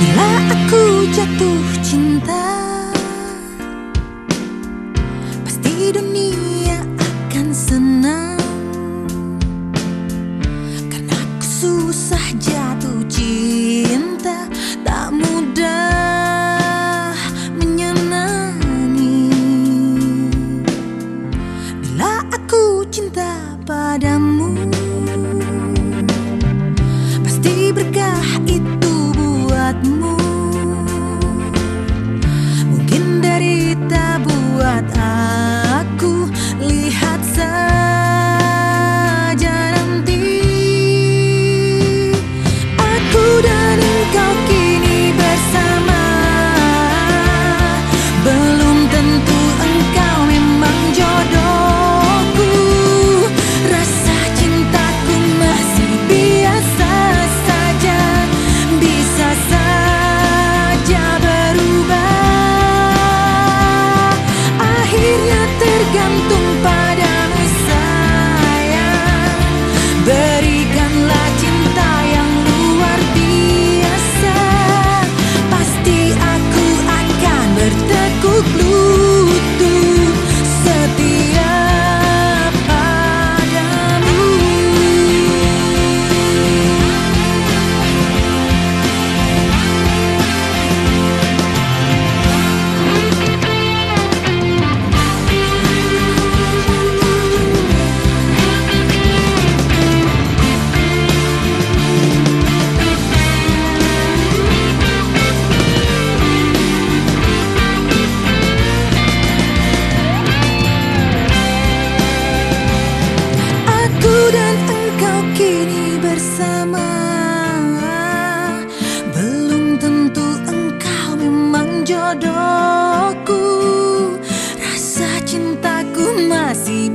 Bila aku jatuh cinta Pasti dunia akan senang. Karena aku susah jatuh cinta Tak mudah menyenangi. Bila aku cinta padamu Pasti berkata jodohku Rasa cintaku masih